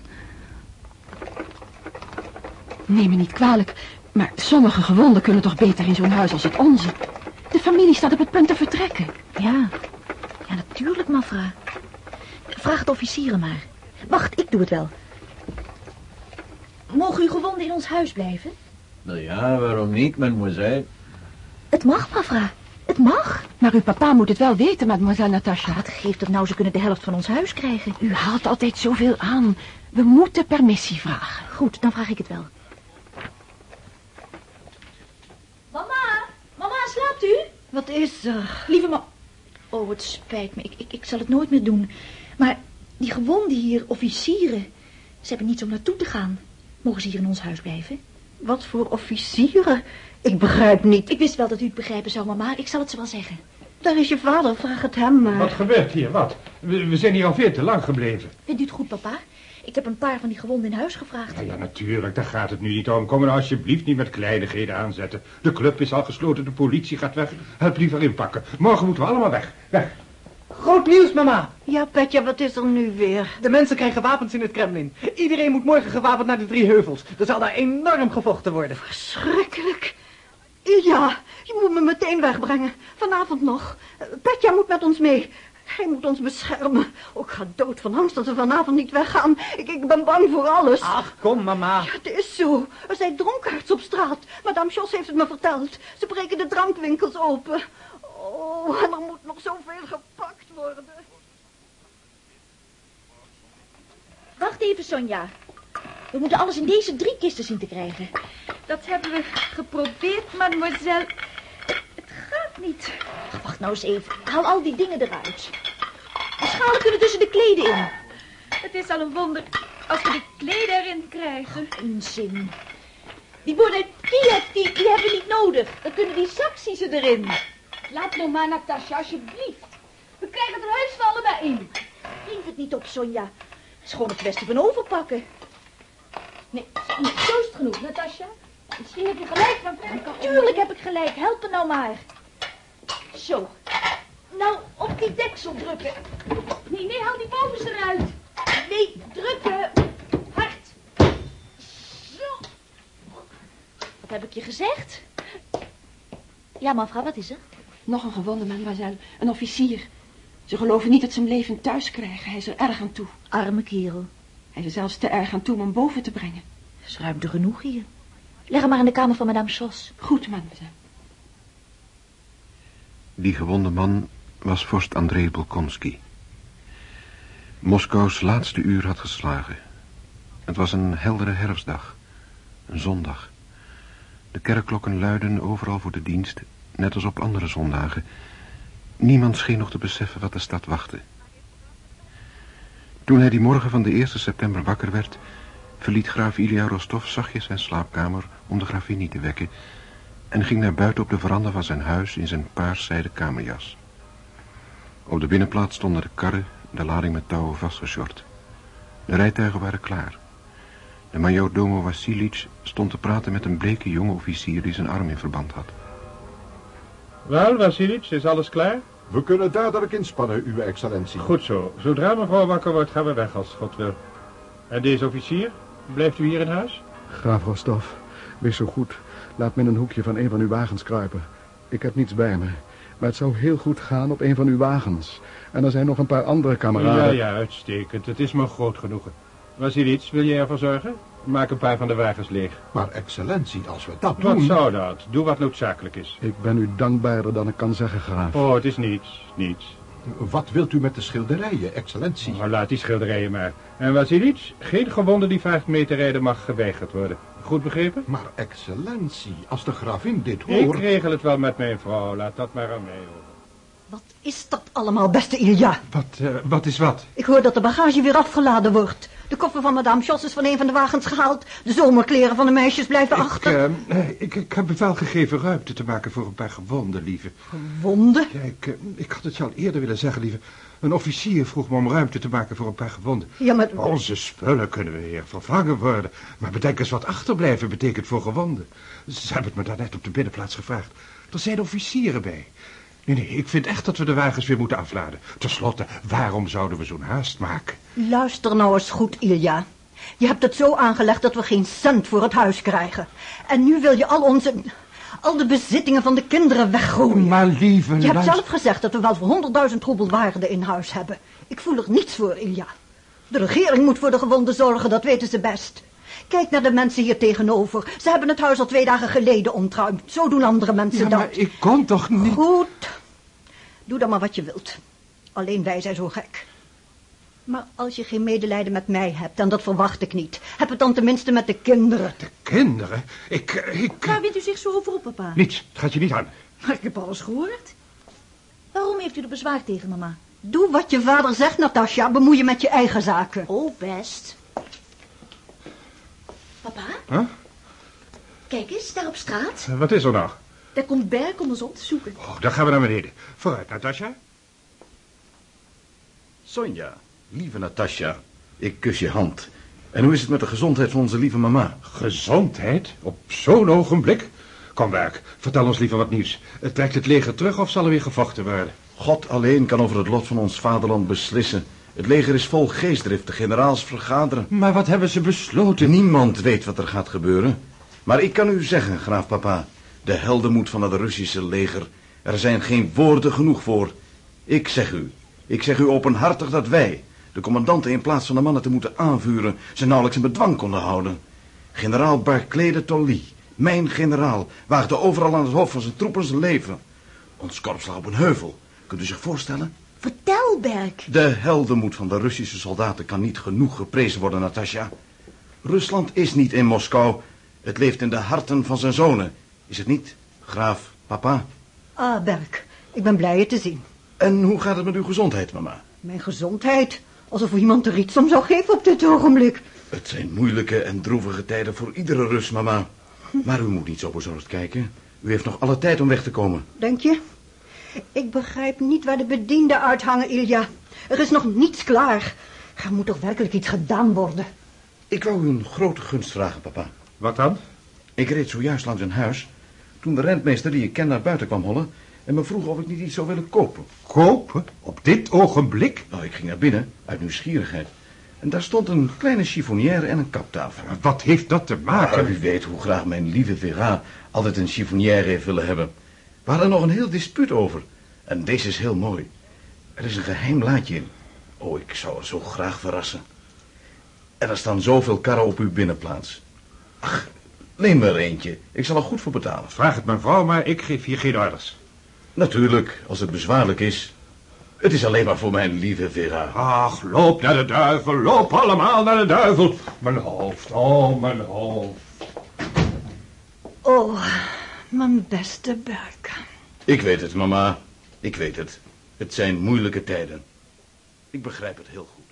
Neem me niet kwalijk, maar sommige gewonden kunnen toch beter in zo'n huis als het onze. De familie staat op het punt te vertrekken. Ja, ja natuurlijk, Mafra. Vraag de officieren maar. Wacht, ik doe het wel. Mogen uw gewonden in ons huis blijven? Nou ja, waarom niet, mademoiselle? Het mag, Mafra. Het mag. Maar uw papa moet het wel weten, mademoiselle Natasha. Wat geeft het nou? Ze kunnen de helft van ons huis krijgen. U haalt altijd zoveel aan. We moeten permissie vragen. Goed, dan vraag ik het wel. Mama, mama, slaapt u? Wat is er? Lieve ma... Oh, het spijt me. Ik, ik, ik zal het nooit meer doen. Maar die gewonden hier, officieren... ze hebben niets om naartoe te gaan. Mogen ze hier in ons huis blijven? Wat voor officieren? Ik begrijp niet. Ik wist wel dat u het begrijpen zou, mama. Ik zal het ze wel zeggen. Daar is je vader, vraag het hem maar. Wat gebeurt hier, wat? We, we zijn hier al veel te lang gebleven. Vindt u het goed, papa? Ik heb een paar van die gewonden in huis gevraagd. Ja, ja, natuurlijk, daar gaat het nu niet om. Kom nou alsjeblieft niet met kleinigheden aanzetten. De club is al gesloten, de politie gaat weg. Help liever inpakken. Morgen moeten we allemaal weg. Weg. Groot nieuws, mama. Ja, Petja, wat is er nu weer? De mensen krijgen wapens in het Kremlin. Iedereen moet morgen gewapend naar de drie heuvels. Er zal daar enorm gevochten worden. Verschrikkelijk. Ja, je moet me meteen wegbrengen. Vanavond nog. Petja moet met ons mee. Hij moet ons beschermen. Oh, ik ga dood van angst dat we vanavond niet weggaan. Ik, ik ben bang voor alles. Ach, kom, mama. Ja, het is zo. Er zijn dronkaards op straat. Madame Jos heeft het me verteld. Ze breken de drankwinkels open. Oh, en er moet nog zoveel gepakt worden. Wacht even, Sonja. We moeten alles in deze drie kisten zien te krijgen. Dat hebben we geprobeerd, mademoiselle. Het gaat niet. Ach, wacht nou eens even. Haal al die dingen eruit. De schalen kunnen tussen de kleden in. Het is al een wonder als we de kleden erin krijgen. Onzin. Die borden Kiev, die, die hebben we niet nodig. Dan kunnen die saxies erin. Laat nou maar, Natasja, alsjeblieft. We krijgen er heus wel allebei in. Drink het niet op, Sonja. Het is gewoon het beste van overpakken. Nee, nee, zo is genoeg, Natasja. Misschien heb je gelijk, maar Frank... Tuurlijk heb ik gelijk. Help me nou maar. Zo. Nou, op die deksel drukken. Nee, nee, haal die bovenste eruit. Nee, drukken. Hard. Zo. Wat heb ik je gezegd? Ja, mevrouw, wat is er? Nog een gewonde mademoiselle, een officier. Ze geloven niet dat ze hem levend thuis krijgen. Hij is er erg aan toe. Arme kerel. Hij is er zelfs te erg aan toe om hem boven te brengen. Er is ruimte genoeg hier. Leg hem maar in de kamer van madame Schoss. Goed, mademoiselle. Die gewonde man was vorst Andrei Bolkonski. Moskous laatste uur had geslagen. Het was een heldere herfstdag, een zondag. De kerkklokken luidden overal voor de dienst, net als op andere zondagen. Niemand scheen nog te beseffen wat de stad wachtte. Toen hij die morgen van de 1 september wakker werd, verliet graaf Ilya Rostov zachtjes zijn slaapkamer om de gravin niet te wekken en ging naar buiten op de veranda van zijn huis in zijn paarszijden kamerjas. Op de binnenplaats stonden de karren, de lading met touwen vastgeshort. De rijtuigen waren klaar. De majordomo Vassilic stond te praten met een bleke jonge officier die zijn arm in verband had. Wel, Vassilic, is alles klaar? We kunnen dadelijk inspannen, uw excellentie. Goed zo. Zodra mevrouw wakker wordt, gaan we weg als God wil. En deze officier? Blijft u hier in huis? Graaf Rostov, wees zo goed. Laat me in een hoekje van een van uw wagens kruipen. Ik heb niets bij me. Maar het zou heel goed gaan op een van uw wagens. En er zijn nog een paar andere kameraden. Ja, ja, uitstekend. Het is me groot genoegen. Vassilic, wil je ervoor zorgen? Maak een paar van de wagens leeg. Maar excellentie, als we dat Wat doen... zou dat? Doe wat noodzakelijk is. Ik ben u dankbaarder dan ik kan zeggen, graaf. Oh, het is niets, niets. Wat wilt u met de schilderijen, excellentie? Maar laat die schilderijen maar. En Vassilic, geen gewonde die vaart mee te rijden mag geweigerd worden. Goed begrepen? Maar excellentie, als de gravin dit Ik hoort... regel het wel met mijn vrouw. Laat dat maar aan mij over. Is dat allemaal, beste Ilja? Wat, eh, wat is wat? Ik hoor dat de bagage weer afgeladen wordt. De koffer van madame Jos is van een van de wagens gehaald. De zomerkleren van de meisjes blijven achter. Ik, eh, ik, ik heb bevel gegeven ruimte te maken voor een paar gewonden, lieve. Wonden? Ja, ik, eh, ik had het je al eerder willen zeggen, lieve. Een officier vroeg me om ruimte te maken voor een paar gewonden. Ja, maar... Onze spullen kunnen weer vervangen worden. Maar bedenk eens wat achterblijven betekent voor gewonden. Ze hebben het me daarnet op de binnenplaats gevraagd. Er zijn officieren bij. Nee, nee, ik vind echt dat we de wagens weer moeten afladen. Ten slotte, waarom zouden we zo'n haast maken? Luister nou eens goed, Ilja. Je hebt het zo aangelegd dat we geen cent voor het huis krijgen. En nu wil je al onze... al de bezittingen van de kinderen weggooien. Maar lieve... Je hebt zelf gezegd dat we wel voor honderdduizend roebel waarde in huis hebben. Ik voel er niets voor, Ilja. De regering moet voor de gewonden zorgen, dat weten ze best. Kijk naar de mensen hier tegenover. Ze hebben het huis al twee dagen geleden ontruimd. Zo doen andere mensen Ja, dat. maar ik kon toch niet... Goed. Doe dan maar wat je wilt. Alleen wij zijn zo gek. Maar als je geen medelijden met mij hebt, en dat verwacht ik niet... heb het dan tenminste met de kinderen. De kinderen? Ik... ik... Waar wint u zich zo over op, papa? Niets, het gaat je niet aan. Maar ik heb alles gehoord. Waarom heeft u er bezwaar tegen, mama? Doe wat je vader zegt, Natasja. Bemoei je met je eigen zaken. Oh, best. Papa, Huh? kijk eens, daar op straat. Eh, Wat is er nou? Daar komt Berk om ons op te zoeken. Oh, dan gaan we naar beneden. Vooruit, Natasja. Sonja, lieve Natasja, ik kus je hand. En hoe is het met de gezondheid van onze lieve mama? Gezondheid? Op zo'n ogenblik? Kom, Werk, vertel ons liever wat nieuws. Eh, Trekt het leger terug of zal er weer gevochten worden? God alleen kan over het lot van ons vaderland beslissen. Het leger is vol geestdrift, de generaals vergaderen. Maar wat hebben ze besloten? Niemand weet wat er gaat gebeuren. Maar ik kan u zeggen, graaf papa, de heldenmoed van het Russische leger, er zijn geen woorden genoeg voor. Ik zeg u, Ik zeg u openhartig dat wij, de commandanten in plaats van de mannen te moeten aanvuren, ze nauwelijks in bedwang konden houden. Generaal Barclay de Tolly, mijn generaal, waagde overal aan het hoofd van zijn troepen zijn leven. Ons korps lag op een heuvel. Kunt u zich voorstellen? Vertel, De heldenmoed van de Russische soldaten kan niet genoeg geprezen worden, Natasja. Rusland is niet in Moskou. Het leeft in de harten van zijn zonen. Is het niet, graaf, papa? Ah, Berk, ik ben blij je te zien. En hoe gaat het met uw gezondheid, mama? Mijn gezondheid? Alsof iemand er iets om zou geven op dit ogenblik. Het zijn moeilijke en droevige tijden voor iedere Rus, mama. Maar u moet niet zo bezorgd kijken. U heeft nog alle tijd om weg te komen. Denk je? Ik begrijp niet waar de bedienden uithangen, Ilja. Er is nog niets klaar. Er moet toch werkelijk iets gedaan worden. Ik wou u een grote gunst vragen, papa. Wat dan? Ik reed zojuist langs een huis... toen de rentmeester die ik ken naar buiten kwam hollen... en me vroeg of ik niet iets zou willen kopen. Kopen? Op dit ogenblik? Nou, ik ging naar binnen, uit nieuwsgierigheid. En daar stond een kleine chiffonnière en een kaptafel. Wat heeft dat te maken? Ah, u weet hoe graag mijn lieve Vera altijd een chiffonnière heeft willen hebben. We hadden nog een heel dispuut over. En deze is heel mooi. Er is een geheim laadje in. Oh, ik zou het zo graag verrassen. En er staan zoveel karren op uw binnenplaats. Ach, neem er eentje. Ik zal er goed voor betalen. Vraag het mijn vrouw, maar ik geef hier geen orders. Natuurlijk, als het bezwaarlijk is. Het is alleen maar voor mijn lieve Vera. Ach, loop naar de duivel. Loop allemaal naar de duivel. Mijn hoofd, oh, mijn hoofd. Oh, mijn beste Berk. Ik weet het, mama. Ik weet het. Het zijn moeilijke tijden. Ik begrijp het heel goed.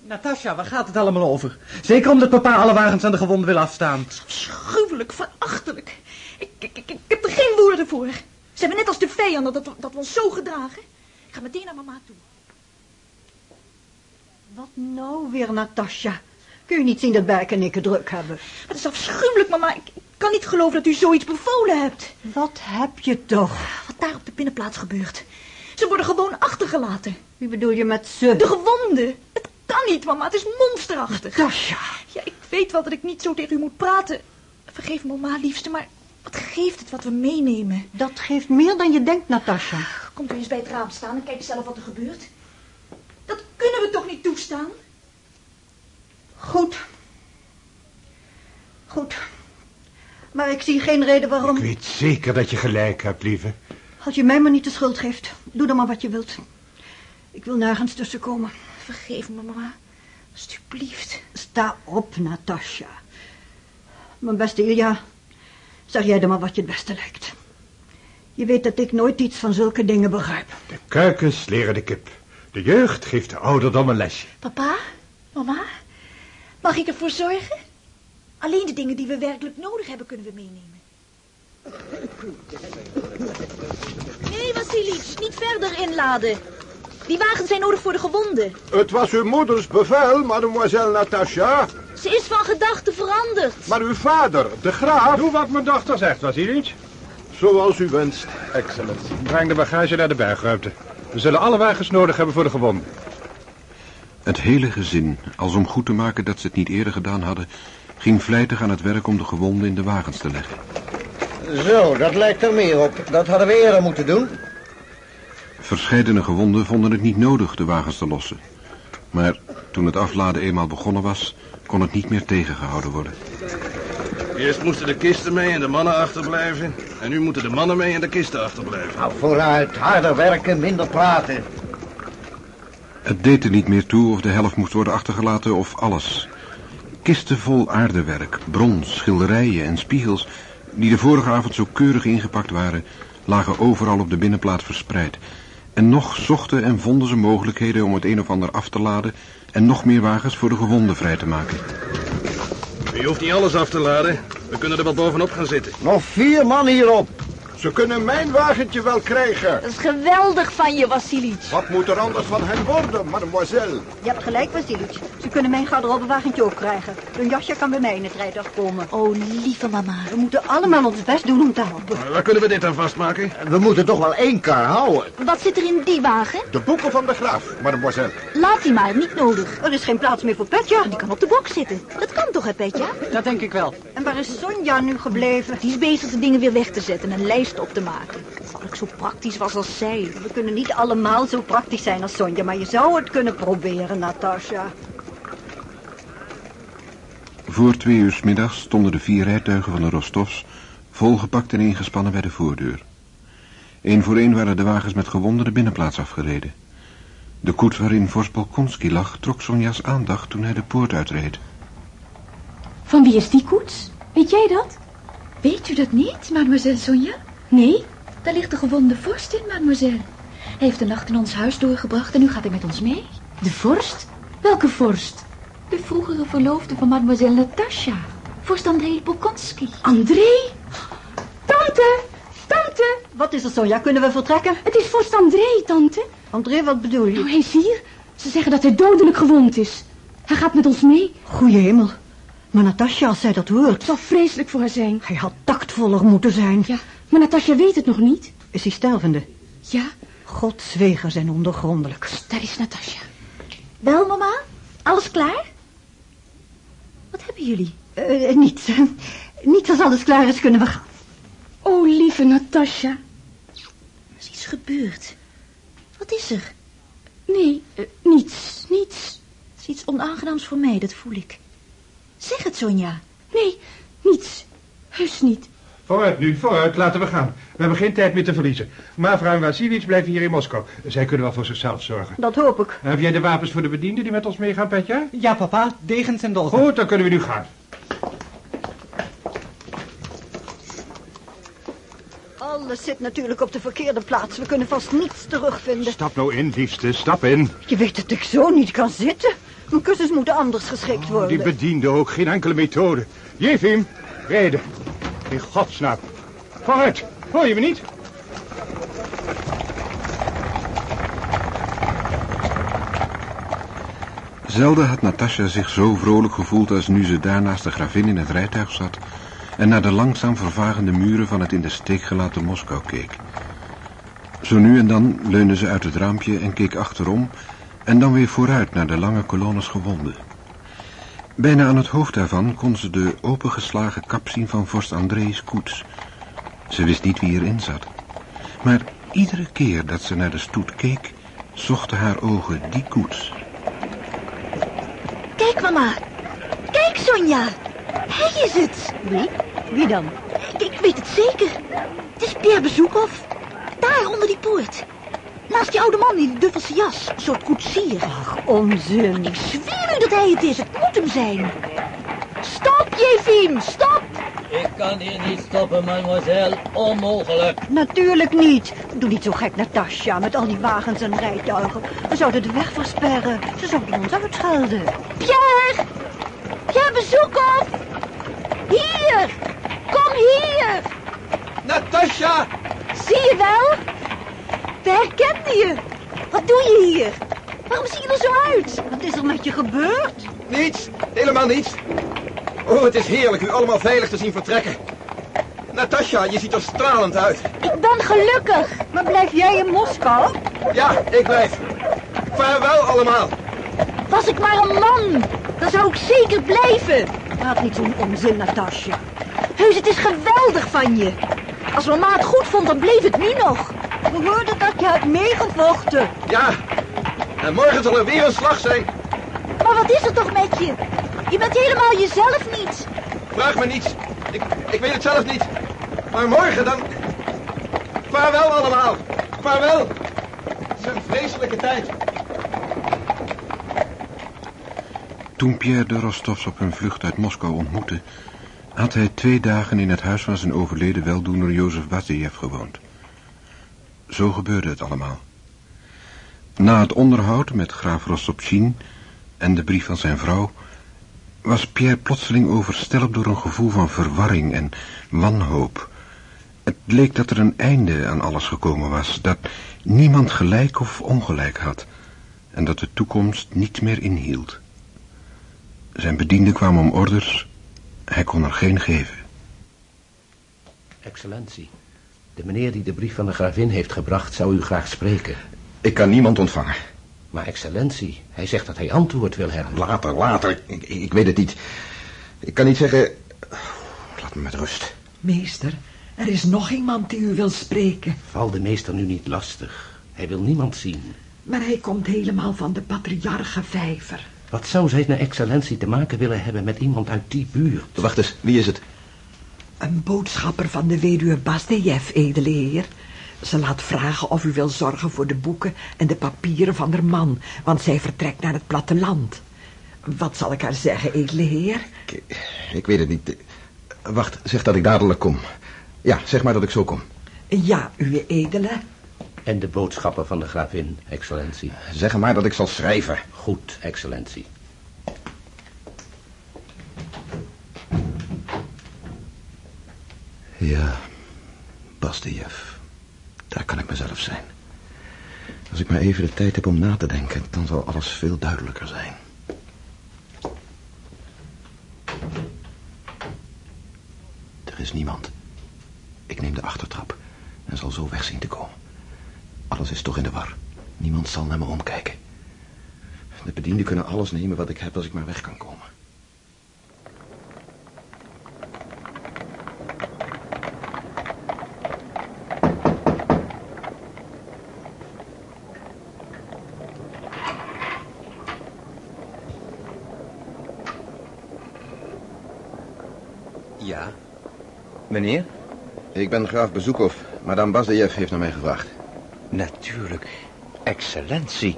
Natasja, waar gaat het allemaal over? Zeker omdat papa alle wagens aan de gewonden wil afstaan. Gruwelijk, verachtelijk. Ik, ik, ik, ik heb er geen woorden voor. Ze hebben net als de vijanden dat, dat we ons zo gedragen. Ik ga meteen naar mama toe. Wat nou weer, Natasja? Kun je niet zien dat Berk en ik het druk hebben? Het is afschuwelijk, mama. Ik, ik kan niet geloven dat u zoiets bevolen hebt. Wat heb je toch? Wat daar op de binnenplaats gebeurt. Ze worden gewoon achtergelaten. Wie bedoel je met ze? De gewonden. Het kan niet, mama. Het is monsterachtig. Natasja. Ja, ik weet wel dat ik niet zo tegen u moet praten. Vergeef me, mama, liefste, maar wat geeft het wat we meenemen? Dat geeft meer dan je denkt, Natasja. Komt u eens bij het raam staan en kijk zelf wat er gebeurt. Dat kunnen we toch niet toestaan? Goed. Goed. Maar ik zie geen reden waarom... Ik weet zeker dat je gelijk hebt, lieve. Als je mij maar niet de schuld geeft, doe dan maar wat je wilt. Ik wil nergens tussenkomen. Vergeef me, mama. Alsjeblieft. Sta op, Natasja. Mijn beste Ilja, zeg jij dan maar wat je het beste lijkt. Je weet dat ik nooit iets van zulke dingen begrijp. De kuikens leren de kip. De jeugd geeft de ouderdom een lesje. Papa, mama, mag ik ervoor zorgen? Alleen de dingen die we werkelijk nodig hebben kunnen we meenemen. Nee, Vassilic, niet verder inladen. Die wagens zijn nodig voor de gewonden. Het was uw moeders bevel, mademoiselle Natasha. Ze is van gedachten veranderd. Maar uw vader, de graaf... Doe wat mijn dochter zegt, Vasilic. Zoals u wenst, excellentie. Breng de bagage naar de bergruimte. We zullen alle wagens nodig hebben voor de gewonden. Het hele gezin, als om goed te maken dat ze het niet eerder gedaan hadden... ging vlijtig aan het werk om de gewonden in de wagens te leggen. Zo, dat lijkt er meer op. Dat hadden we eerder moeten doen. Verscheidene gewonden vonden het niet nodig de wagens te lossen. Maar toen het afladen eenmaal begonnen was, kon het niet meer tegengehouden worden. Eerst moesten de kisten mee en de mannen achterblijven. En nu moeten de mannen mee en de kisten achterblijven. Nou, vooruit. Harder werken, minder praten. Het deed er niet meer toe of de helft moest worden achtergelaten of alles. Kisten vol aardewerk, brons, schilderijen en spiegels... die de vorige avond zo keurig ingepakt waren... lagen overal op de binnenplaat verspreid. En nog zochten en vonden ze mogelijkheden om het een of ander af te laden... en nog meer wagens voor de gewonden vrij te maken. Je hoeft niet alles af te laden. We kunnen er wel bovenop gaan zitten. Nog vier man hierop. Ze kunnen mijn wagentje wel krijgen. Dat is geweldig van je, Vassilic. Wat moet er anders van hen worden, mademoiselle? Je hebt gelijk, Vasilic. Ze kunnen mijn garderobewagentje ook krijgen. Hun jasje kan bij mij in het rijtuig komen. Oh, lieve mama. We moeten allemaal ons best doen om te helpen. Waar kunnen we dit aan vastmaken? We moeten toch wel één kar houden. Wat zit er in die wagen? De boeken van de graaf, mademoiselle. Laat die maar, niet nodig. Er is geen plaats meer voor Petja. Die kan op de bok zitten. Dat kan toch, hè, Petja? Dat denk ik wel. En waar is Sonja nu gebleven? Die is bezig de dingen weer weg te zetten en een lijst op te maken. Zal ik zo praktisch was als zij. We kunnen niet allemaal zo praktisch zijn als Sonja, maar je zou het kunnen proberen, Natasja. Voor twee uur 's middags stonden de vier rijtuigen van de Rostovs... volgepakt en ingespannen bij de voordeur. Eén voor één waren de wagens met gewonden de binnenplaats afgereden. De koets waarin Vorst Bolkonski lag trok Sonja's aandacht toen hij de poort uitreed. Van wie is die koets? Weet jij dat? Weet u dat niet, mademoiselle Sonja? Nee. Daar ligt de gewonde vorst in, mademoiselle. Hij heeft de nacht in ons huis doorgebracht en nu gaat hij met ons mee. De vorst? Welke vorst? De vroegere verloofde van mademoiselle Natasha. Vorst André Bolkonski. André? Tante! Tante! Wat is er, Sonja? Kunnen we vertrekken? Het is vorst André, tante. André, wat bedoel je? Nou, hij is hier. Ze zeggen dat hij dodelijk gewond is. Hij gaat met ons mee. Goeie hemel. Maar Natasja, als zij dat hoort... Het zal vreselijk voor haar zijn. Hij had tactvoller moeten zijn. Ja, maar Natasja weet het nog niet. Is hij stervende? Ja. Gods wegen zijn ondergrondelijk. Daar is Natasja. Wel, mama? Alles klaar? Wat hebben jullie? Uh, niets. (laughs) Niets als alles klaar is, kunnen we gaan. Oh, lieve Natasja. Er is iets gebeurd. Wat is er? Nee, uh, niets, niets. Het is iets onaangenaams voor mij, dat voel ik. Zeg het, Sonja. Nee, niets. Heus niet. Vooruit nu, vooruit, laten we gaan. We hebben geen tijd meer te verliezen. Mavra en Vasilic blijven hier in Moskou. Zij kunnen wel voor zichzelf zorgen. Dat hoop ik. Heb jij de wapens voor de bedienden die met ons meegaan, Petja? Ja, papa. Degens en dolken. Goed, dan kunnen we nu gaan. Alles zit natuurlijk op de verkeerde plaats. We kunnen vast niets terugvinden. Stap nou in, liefste, stap in. Je weet dat ik zo niet kan zitten. Mijn kussens moeten anders geschikt worden. Die bedienden ook, geen enkele methode. Jefim, rijden. In godsnaam. Vooruit, hoor je me niet? Zelden had Natasja zich zo vrolijk gevoeld als nu ze daar naast de gravin in het rijtuig zat en naar de langzaam vervagende muren van het in de steek gelaten Moskou keek. Zo nu en dan leunde ze uit het raampje en keek achterom en dan weer vooruit naar de lange kolonnes gewonden. Bijna aan het hoofd daarvan kon ze de opengeslagen kap zien van vorst André's koets. Ze wist niet wie erin zat. Maar iedere keer dat ze naar de stoet keek, zochten haar ogen die koets. Kijk, mama. Kijk, Sonja. Hij is het. Wie? Wie dan? Ik, ik weet het zeker. Het is Pierre Bezoekhoff. Daar onder die poort. Naast die oude man in die duffelse jas. Een soort koetsier. Ach, onzin. Ik zweer u dat hij het is. Het moet hem zijn. Stop, Jefim. Stop. Ik kan hier niet stoppen, mademoiselle. Onmogelijk. Natuurlijk niet. Doe niet zo gek, Natasja, met al die wagens en rijtuigen. We zouden de weg versperren. Ze zouden ons uitschelden. Pierre! Pierre Bezoekhoff! Hier! Kom hier! Natasja! Zie je wel? We herkenden je. Wat doe je hier? Waarom zie je er zo uit? Wat is er met je gebeurd? Niets, helemaal niets. Oh, het is heerlijk u allemaal veilig te zien vertrekken. Natasja, je ziet er stralend uit. Ik ben gelukkig. Maar blijf jij in Moskou? Ja, ik blijf. Vaarwel allemaal. Was ik maar een man, dan zou ik zeker blijven. Praat niet zo'n onzin, Natasja. Heus, het is geweldig van je. Als mama het goed vond, dan bleef het nu nog. We hoorden dat je hebt meegevochten. Ja, en morgen zal er weer een slag zijn. Maar wat is er toch met je? Je bent helemaal jezelf niet. Vraag me niets. Ik, ik weet het zelf niet. Maar morgen dan... Vaarwel allemaal. Vaarwel. Het is een vreselijke tijd. Toen Pierre de Rostovs op hun vlucht uit Moskou ontmoette... had hij twee dagen in het huis van zijn overleden weldoener Jozef Vaziev gewoond. Zo gebeurde het allemaal. Na het onderhoud met graaf Rostopchin en de brief van zijn vrouw... was Pierre plotseling overstelpt door een gevoel van verwarring en wanhoop. Het leek dat er een einde aan alles gekomen was, dat niemand gelijk of ongelijk had... en dat de toekomst niet meer inhield. Zijn bedienden kwamen om orders, hij kon er geen geven. Excellentie, de meneer die de brief van de gravin heeft gebracht zou u graag spreken. Ik kan niemand ontvangen. Maar excellentie, hij zegt dat hij antwoord wil hebben. Later, later. Ik, ik weet het niet. Ik kan niet zeggen... Laat me met rust. Meester, Er is nog iemand die u wil spreken. Val de meester nu niet lastig. Hij wil niemand zien. Maar hij komt helemaal van de patriarchenvijver. Wat zou zijn excellentie te maken willen hebben met iemand uit die buurt? Wacht eens, wie is het? Een boodschapper van de weduwe Basdejev, edele heer. Ze laat vragen of u wil zorgen voor de boeken en de papieren van haar man, want zij vertrekt naar het platteland. Wat zal ik haar zeggen, edele heer? Ik, ik weet het niet. Wacht, zeg dat ik dadelijk kom. Ja, zeg maar dat ik zo kom. Ja, uw edele. En de boodschapper van de gravin, excellentie. Zeg maar dat ik zal schrijven. Goed, excellentie. Ja, Bastijev. Daar kan ik mezelf zijn. Als ik maar even de tijd heb om na te denken, dan zal alles veel duidelijker zijn. Er is niemand. Ik neem de achtertrap en zal zo weg zien te komen. Alles is toch in de war. Niemand zal naar me omkijken. De bedienden kunnen alles nemen wat ik heb als ik maar weg kan komen. Ja. Meneer? Ik ben graaf Bezoekov. Madame Basdejev heeft naar mij gevraagd. Natuurlijk. Excellentie.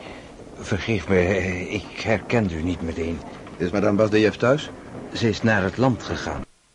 Vergeef me, ik herkende u niet meteen. Is madame Basdejev thuis? Ze is naar het land gegaan.